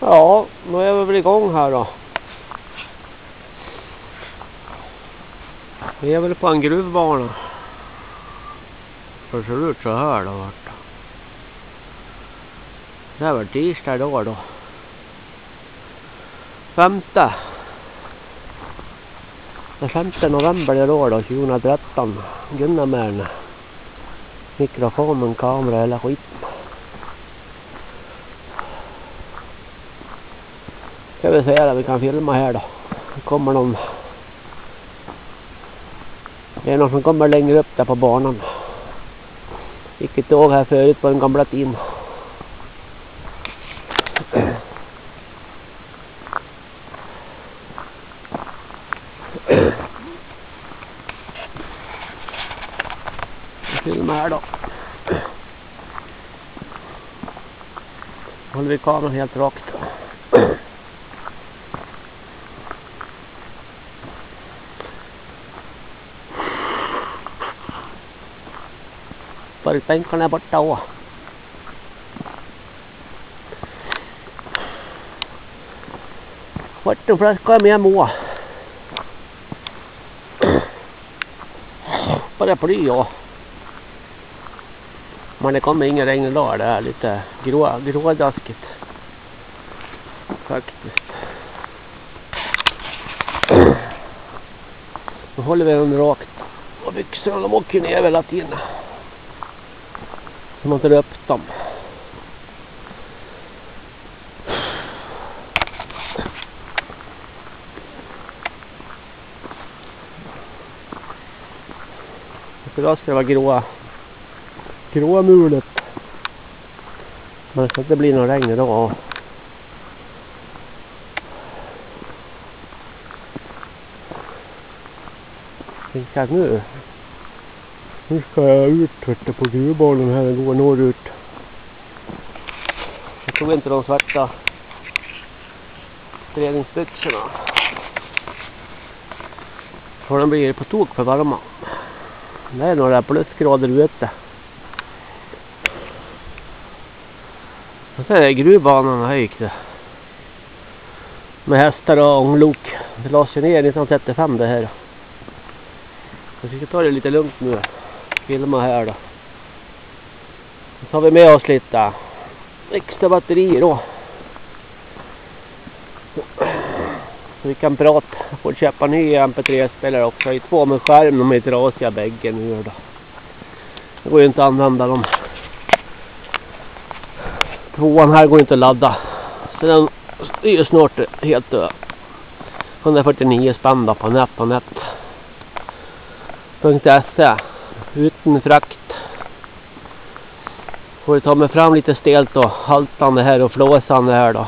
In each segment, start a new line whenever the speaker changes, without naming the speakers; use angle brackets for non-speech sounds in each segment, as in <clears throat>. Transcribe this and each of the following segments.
Ja, då är vi väl igång här då. Vi är väl på en gruvbana. Det ser ut så här då vart. Det är väl tisdag idag då. Femte. Den femte november idag då, 2013. Gunnarmärne. Mikrofonen, kamera, hela skiten. Ska vi se här, vi kan filma här då. Det kommer någon. Det är någon som kommer längre upp där på banan. Gick ett tåg här förut på den gamla tiden. Filma här då. Håller vi kameran helt rakt. Pulpbänkarna är borta också. Vattenflaska med må. Paraply ja. Men det kommer ingen regn idag. Det är lite grå, grådaskigt. Faktiskt. Nu håller vi den rakt. Och byxorna de åker ner hela tiden. Så man tar upp dem. Idag ska det vara gråa gråa mulet. Men det ska inte bli någon regn idag. Tänk att nu nu ska jag ut vet på gruvbanan här och gå norrut. Jag tog inte de svarta träningsbyxorna. För de blir på tok för varma. Det är några plusgrader ute. Och sen är det gruvbanan här gick det. Med hästar och ånglok. Det lades ju ner 1935 det här. Jag ska ta det lite lugnt nu filma här då. Så tar vi med oss lite extra batterier då. Så vi kan prata. Jag får köpa ny mp3-spelare också i två med skärm. De är trasiga bägge nu då. Det går ju inte att använda dem. Tvåan här går inte att ladda. Så den är ju snart helt död. 149 spänn då på nät på nät. .se utan frakt. Får vi ta mig fram lite stelt och haltande här och flåsande här då.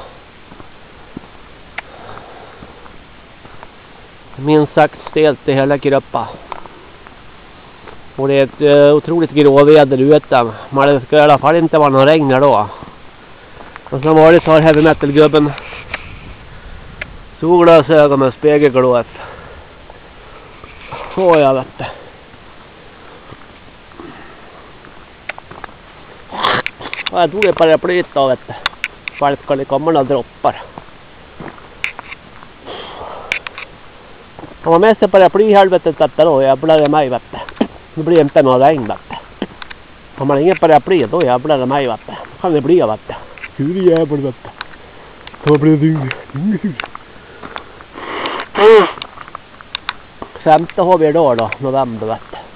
Minst sagt stelt i hela kroppen. Och det är ett eh, otroligt gråväder ute. Men det ska i alla fall inte vara någon regn då. Och som vanligt har heavy metal-gubben solglasögon med spegelglas. Så jag vet det. Och jag tog ett paraplyt då vet du. För att det komma några droppar. Har man med sig paraply helvetet detta då jävlar det mig vet du. Det blir inte någon regn vet du. Har man ingen paraply då jävlar det mig vet du. kan det bli vet du. Hur jävlar vet du. Då blir det inget. Femte har vi idag då, november vet du.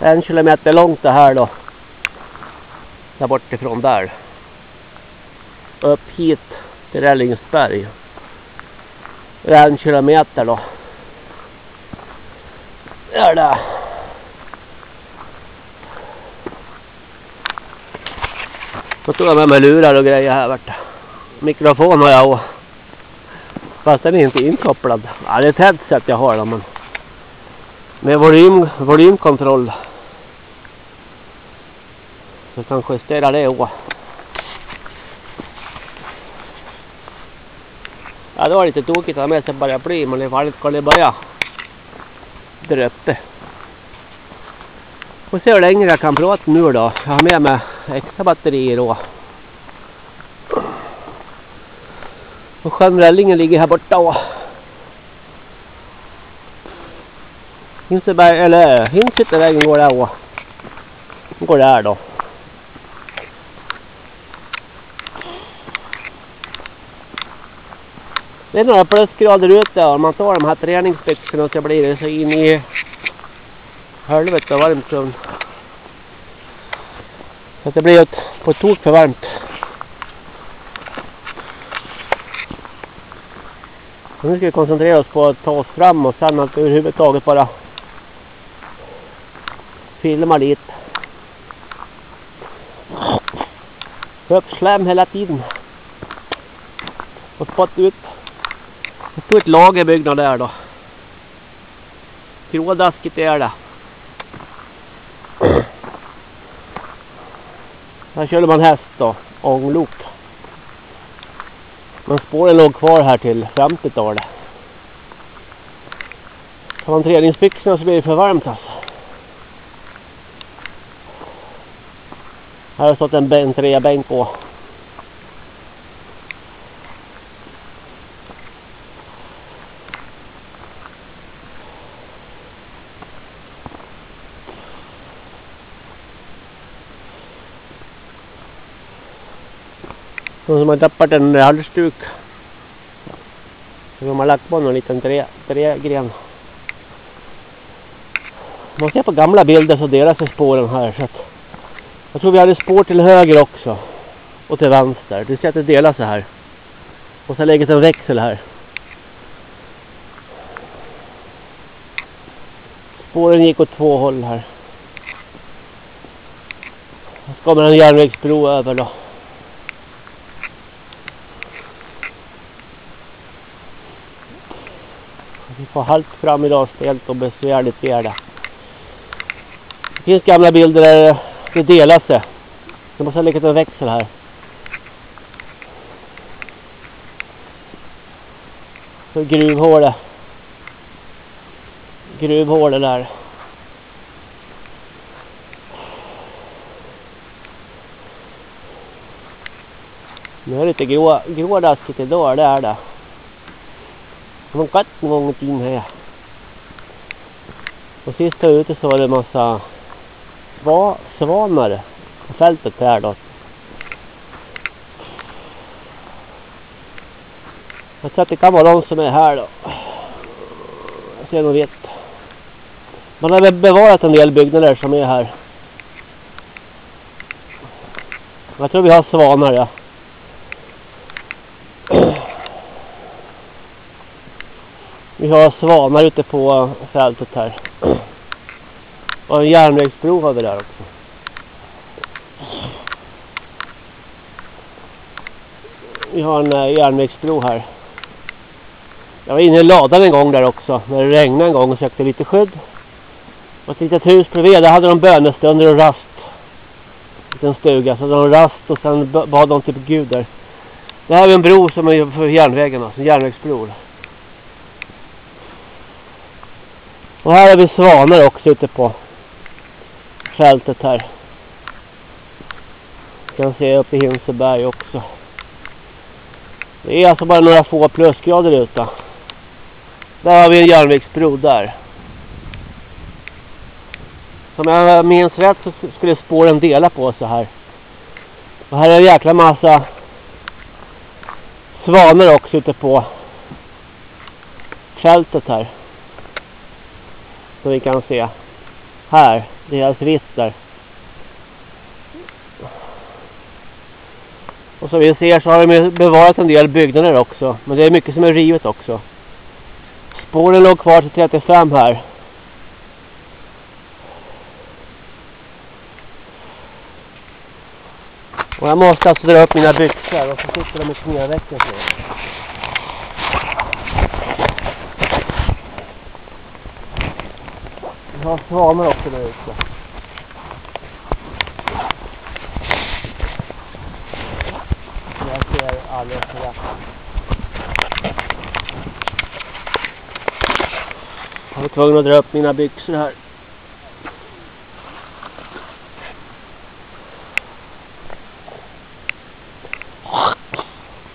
En kilometer långt det här då. Där bortifrån där. Upp hit till Rällingsberg. En kilometer då. Det är det. Så tog jag med mig lurar och grejer här borta. Mikrofon har jag och. Fast den är inte inkopplad. Ja, det är ett headset jag har då men. Med volym, volymkontroll. Så kan justera det också. Ja, det var lite tokigt att ha med sig paraply, men i fallet kan det börja där uppe. Får se hur länge jag kan prata nu då. Jag har med mig extra batterier då. Och skönrällingen ligger här borta då. Hinseberg, eller Hinsyttervägen går där och går där då. Det är några plusgrader ute och om man tar de här träningsbyxorna så blir det så in i helvete varmt. Så att det blir ett, på tok för varmt. Nu ska vi koncentrera oss på att ta oss fram och sen att överhuvudtaget bara filma lite. Få upp slem hela tiden. Och spotta ut. Det står ett lagerbyggnad där då. Grådaskigt är det. Här körde man häst då. Ånglok. Men spåren låg kvar här till 50-talet. Tar man träningsbyxorna så blir det för varmt alltså. Här har stått en, en bänk och som har tappat en halsduk. De har lagt på någon liten trä, trägren. Om man ser på gamla bilder så delar sig spåren här. Så att jag tror vi hade spår till höger också. Och till vänster. Du ser att det delar sig här. Och så lägger en växel här. Spåren gick åt två håll här. Så kommer en järnvägsbro över då. Får halt fram idag stelt och besvärligt är det. Det finns gamla bilder där det delar sig. Det måste ha legat en växel här. Så gruvhålet. Gruvhålet där. Nu är det lite grå, grådaskigt idag, det är det. Det katt en gång i tiden här. Och sist jag ute så var det en massa sva, svanar på fältet här då. Jag tror att det kan vara de som är här då. Jag ser nog vet. Man har bevarat en del byggnader som är här. Jag tror vi har svanar ja. Vi har svanar ute på fältet här. Och en järnvägsbro har vi där också. Vi har en eh, järnvägsbro här. Jag var inne i ladan en gång där också. När det regnade en gång och sökte lite skydd. Och ett litet hus bredvid. Där hade de bönestunder och rast. En liten stuga. Så hade de rast och sen bad de typ till Gud där. Det här är en bro som är för järnvägen. Alltså en järnvägsbro. Och här har vi svanar också ute på fältet här. Du kan se uppe i Hinseberg också. Det är alltså bara några få plusgrader ute. Där har vi en järnvägsbro där. Som jag minns rätt så skulle spåren dela på sig här. Och här är en jäkla massa svanar också ute på fältet här. Som vi kan se. Här, deras vitt. Och som vi ser så har de bevarat en del byggnader också. Men det är mycket som är rivet också. Spåren låg kvar till 35 här. Och jag måste alltså dra upp mina byxor och så sitter de i knävecken. Vi har svanar också där ute. Jag ser alldeles rätt. Jag var tvungen att dra upp mina byxor här.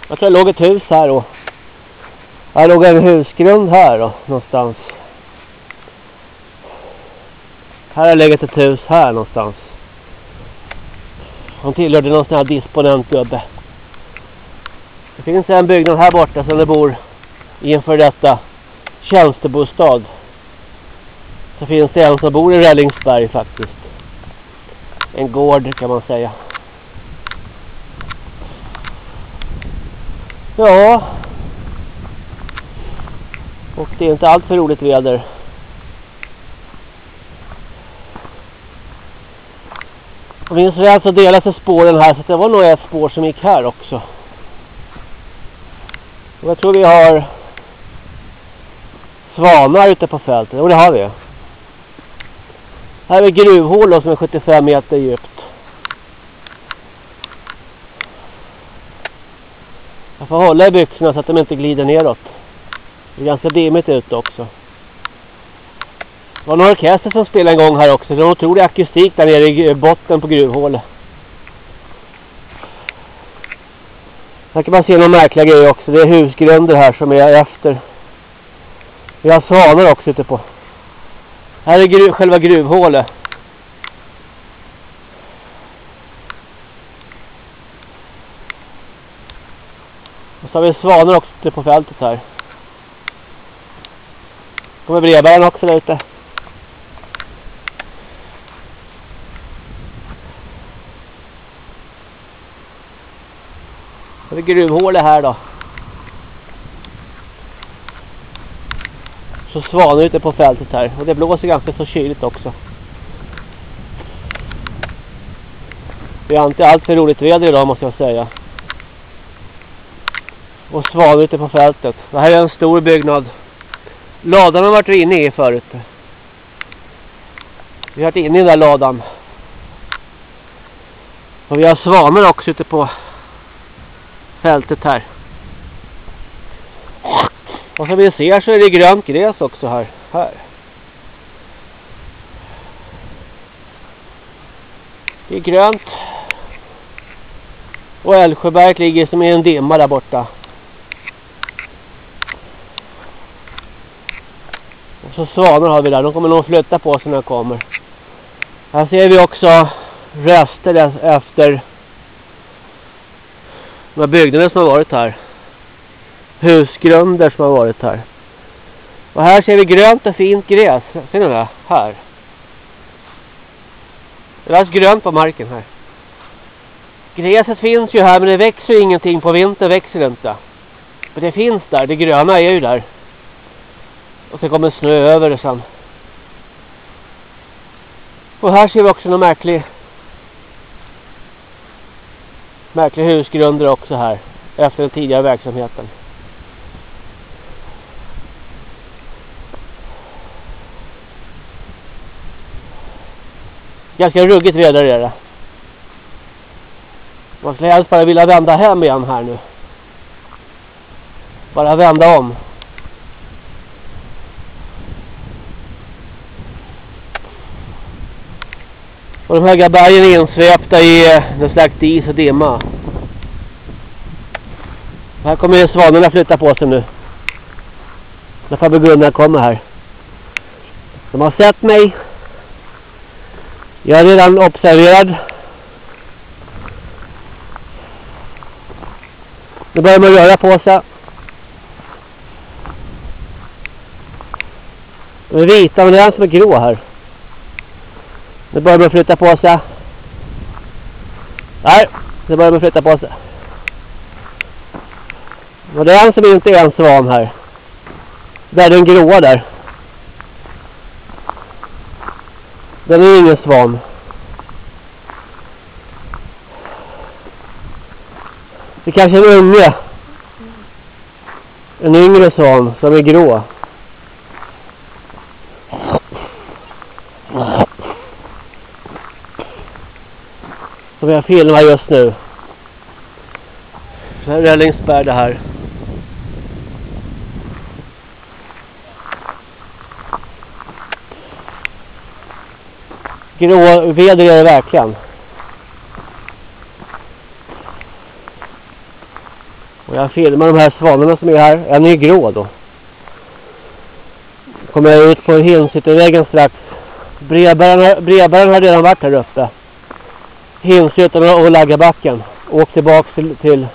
Jag tror det låg ett hus här då. Jag låg en husgrund här då, någonstans. Här har legat ett hus här någonstans. Han tillhörde någon sån här disponentgubbe. Det finns en byggnad här borta som det bor i en för detta tjänstebostad. Så finns det en som bor i Rällingsberg faktiskt. En gård kan man säga. Ja. Och det är inte allt för roligt väder. Och minns väl alltså så delar sig spåren här så det var nog ett spår som gick här också. Och jag tror vi har svanar ute på fältet. Och det har vi. Här är gruvhål som är 75 meter djupt. Jag får hålla i byxorna så att de inte glider neråt. Det är ganska dimmigt ute också. Det var några orkester som spelade en gång här också. Det var en otrolig akustik där nere i botten på gruvhålet. Här kan man se några märkliga grejer också. Det är husgrunder här som är efter. Vi har svanar också ute på. Här är gru själva gruvhålet. Och så har vi svanar också ute på fältet här. Kommer brevbäraren också där ute. Har gruvhålet här då. Så svanar ute på fältet här. Och det blåser ganska så kyligt också. Vi har inte allt för roligt väder idag måste jag säga. Och svanar ute på fältet. Det här är en stor byggnad. Ladan har varit inne i förut. Vi har varit inne i den där ladan. Och vi har svanar också ute på fältet här. Och som vi ser så är det grönt gräs också här. här. Det är grönt. Och Älvsjöberg ligger som i en dimma där borta. Och så svanar har vi där. De kommer nog flytta på sig när de kommer. Här ser vi också rester efter de här byggnaderna som har varit här. Husgrunder som har varit här. Och här ser vi grönt och fint gräs. Ser ni det? Här. Det är alltså grönt på marken här. Gräset finns ju här men det växer ingenting. På vintern växer det inte. Men det finns där. Det gröna är ju där. Och det kommer snö över det sen. Och här ser vi också något märkligt märkliga husgrunder också här efter den tidigare verksamheten. Ganska ruggigt väder är det. Man skulle helst bara vilja vända hem igen här nu. Bara vända om. Och de höga bergen är insvepta i eh, någon slags is och dimma. Här kommer svanarna flytta på sig nu. När farbror kommer här. De har sett mig. Jag är redan observerad. Nu börjar man röra på sig. De är vita men det är en som är grå här. Nu börjar man flytta på sig. Nej, nu börjar man flytta på sig. Och det är en som inte är en svan här. Där är den gråa där. Den är ingen svan. Det är kanske en unge. En yngre svan som är grå. Som jag filmar just nu. Rällingsberg det här. Grå väder är det verkligen. Och jag filmar de här svanarna som är här. En är grå då. Kommer jag ut på Hinsyttervägen strax. Brevbäraren har redan varit här uppe. Hinsytterna och Laggabacken. Åk tillbaks till, till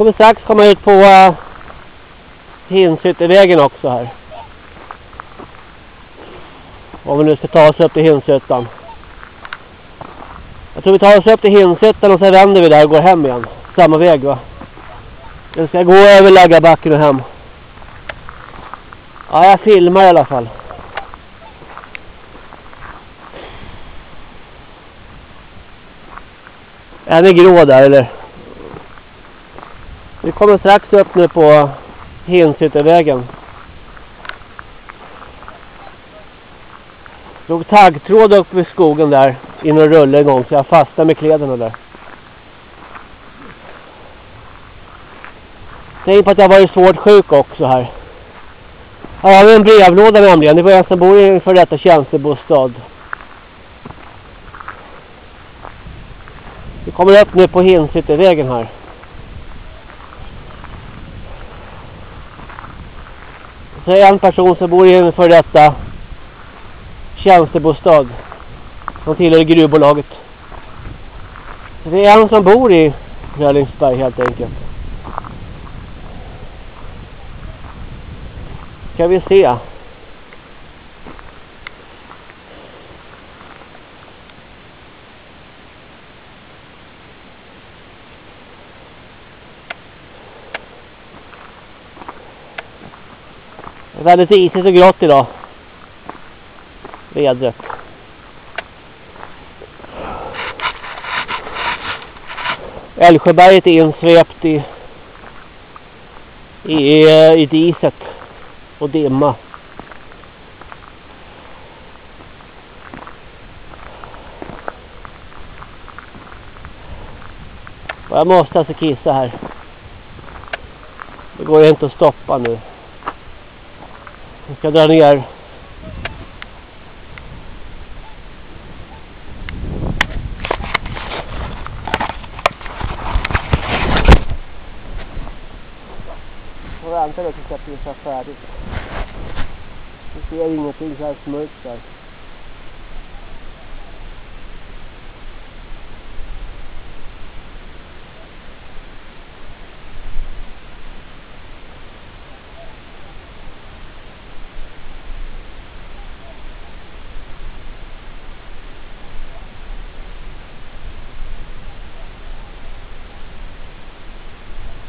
kommer strax komma ut på eh, uh, Hinsyttervägen också här. Om vi nu ska ta oss upp till Hinsyttan. Jag tror vi tar oss upp till Hinsyttan och sen vänder vi där och går hem igen. Samma väg va? Jag ska gå över Laggabacken och hem. Ja, jag filmar i alla fall. Är ni grå där eller? Vi kommer strax upp nu på Hinsyttervägen. Låg taggtråd uppe i skogen där in och rullade en gång så jag fastnade med kläderna där. Tänk på att jag varit svårt sjuk också här. Här har vi en brevlåda nämligen. Det var en som bor i en för detta tjänstebostad. Vi kommer upp nu på Hinsyttervägen här. Så är en person som bor i en för detta tjänstebostad. Som tillhör gruvbolaget. Så det är en som bor i Rällingsberg helt enkelt. Ska vi se. Det är väldigt isigt och grått idag. Vädret. Älvsjöberget är insvept i, i, eh, i diset och dimma. Och jag måste alltså kissa här. Det går inte att stoppa nu. Jag ska dra ner. Jag vänta lite tills jag pissar färdigt. Du ser ingenting så här mörkt där.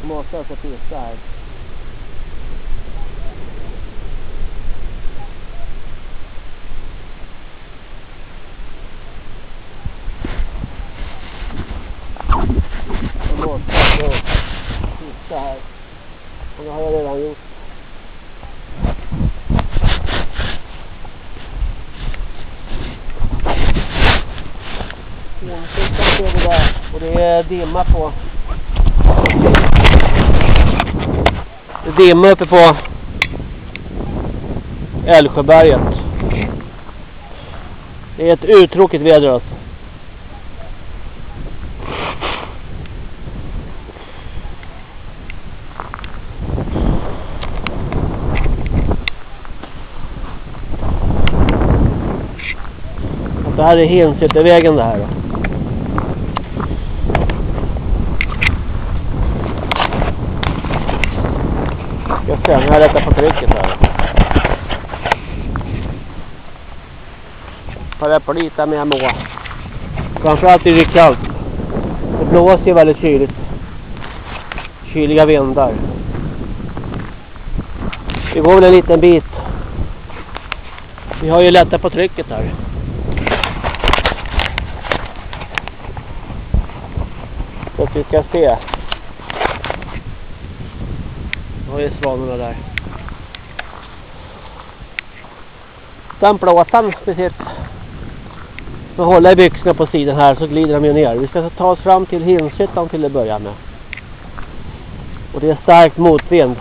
Jag måste alltså pissa här. Jag måste alltså pissa här. Och det har jag redan gjort. Enskilda ser vi där. Och det är dimma på. Det är dimma uppe på Älvsjöberget. Det är ett uttråkigt väder alltså. Det här är Hinsyttervägen det här då. Lättat på trycket här. Paraplyta med må. Framförallt är det kallt. Det blåser ju väldigt kyligt. Kyliga vindar. Vi går väl en liten bit. Vi har ju lättat på trycket här. Så att vi ska se. Nu svanorna där. Den plåten precis. Så håller i byxorna på sidan här så glider de ju ner. Vi ska ta oss fram till Hinshyttan till att börja med. Och det är starkt motvind.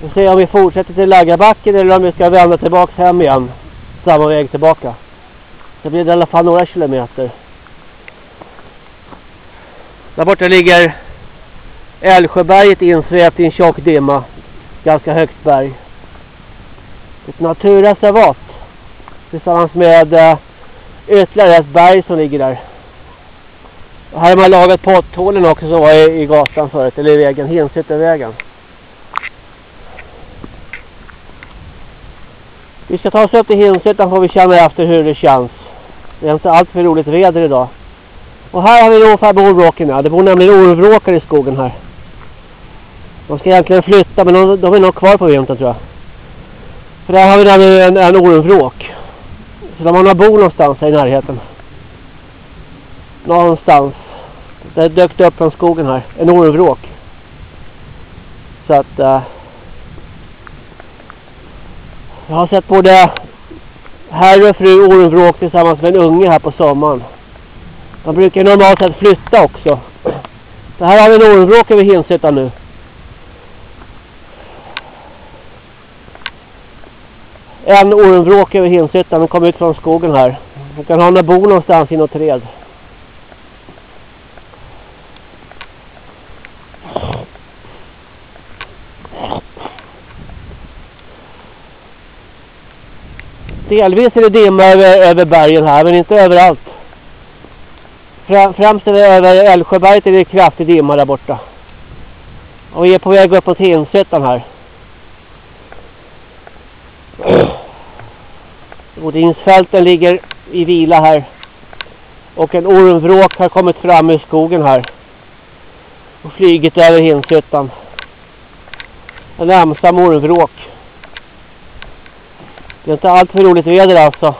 Vi får se om vi fortsätter till Läggarbacken eller om vi ska vända tillbaka hem igen. Samma väg tillbaka. Det blir i alla fall några kilometer. Där borta ligger Älvsjöberget insvept i en tjock dimma. Ganska högt berg. Ett naturreservat. Tillsammans med eh, ytterligare ett berg som ligger där. Och här har man lagat potthålen också som var i, i gatan förut. Eller i vägen. Hinsyttervägen. Vi ska ta oss upp till Hinsyttan får vi känna efter hur det känns. Det är inte allt för roligt väder idag. Och här har vi ungefär orvråken. Det bor nämligen orvråkar i skogen här. De ska egentligen flytta men de, de är nog kvar på vintern tror jag. För där har vi nämligen en, en ormvråk. Så de har bo någonstans här i närheten. Någonstans. Det dök upp från skogen här. En ormvråk. Så att... Uh, jag har sett både herr och fru ormvråk tillsammans med en unge här på sommaren. De brukar normalt sett flytta också. <clears throat> Så här har vi en ormvråk över Hinsyttan nu. En ormvråk över Hinshyttan, Den kom ut från skogen här. Den kan ha en bo någonstans i något träd. Delvis är det dimma över, över bergen här, men inte överallt. Främst över Älvsjöberget är det kraftig dimma där borta. Och vi är på väg upp mot Hinshyttan här. Odinsfälten ligger i vila här. Och en ormvråk har kommit fram ur skogen här. Och flygit över Hinshyttan. En ensam ormvråk. Det är inte allt för roligt väder alltså.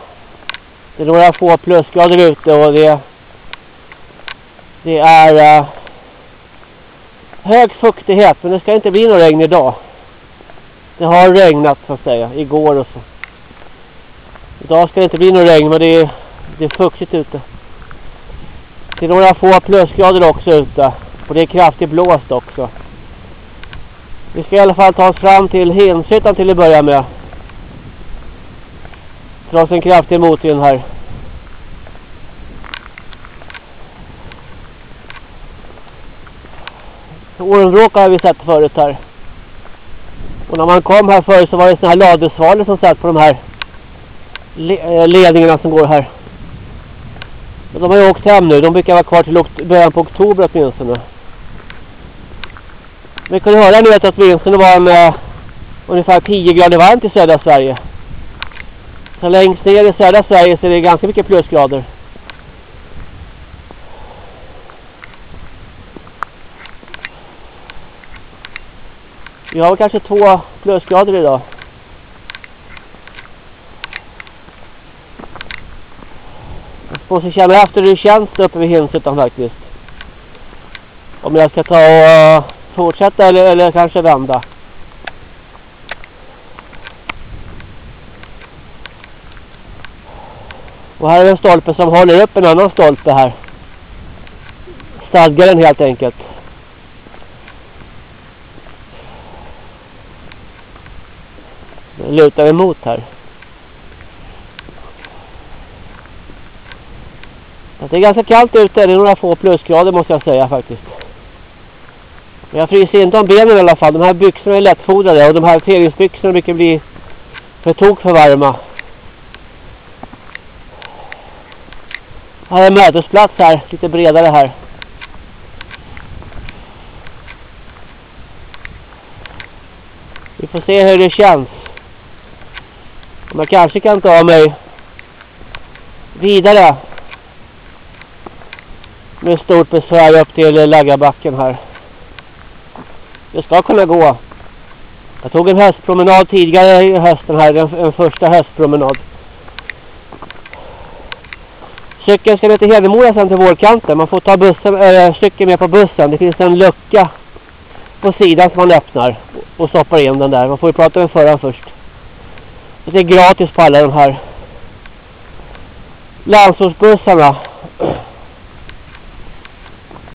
Det är några få plusgrader ute och det, det är uh, hög fuktighet men det ska inte bli någon regn idag. Det har regnat så att säga igår och så. Idag ska det inte bli någon regn men det är, det är fuktigt ute. Det är några få plusgrader också ute. Och det är kraftigt blåst också. Vi ska i alla fall ta oss fram till Hinshyttan till att börja med. Trots en kraftig motvind här. Ormvråka har vi sett förut här. Och när man kom här förut så var det såna här ladusvalor som satt på de här Eh, ledningarna som går här. Men de har ju åkt hem nu. De brukar vara kvar till början på oktober åtminstone. Vi kunde höra nu att åtminstone var en, uh, ungefär 10 grader varmt i södra Sverige. Så längst ner i södra Sverige så är det ganska mycket plusgrader. Vi har kanske två plusgrader idag. Jag måste känna efter hur det känns uppe vid Hinsutan faktiskt. Om jag ska ta och eh, fortsätta eller, eller kanske vända. Och här är en stolpe som håller upp en annan stolpe här. Stadgar den helt enkelt. Den lutar emot här. Det är ganska kallt ute. Det är några få plusgrader måste jag säga faktiskt. Men jag fryser inte om benen i alla fall. De här byxorna är lättfodrade och de här träningsbyxorna brukar bli för tok för varma. Här är mötesplats här, lite bredare här. Vi får se hur det känns. Om jag kanske kan ta mig vidare med stort besvär upp till Läggarbacken här. Det ska kunna gå. Jag tog en hästpromenad tidigare i hösten här, en, en första hästpromenad. Cykeln ska ner till Hedemora sen till vårkanten. Man får ta bussen, äh, cykeln med på bussen. Det finns en lucka på sidan som man öppnar och stoppar in den där. Man får ju prata med föraren först. Det är gratis på alla de här landsortsbussarna.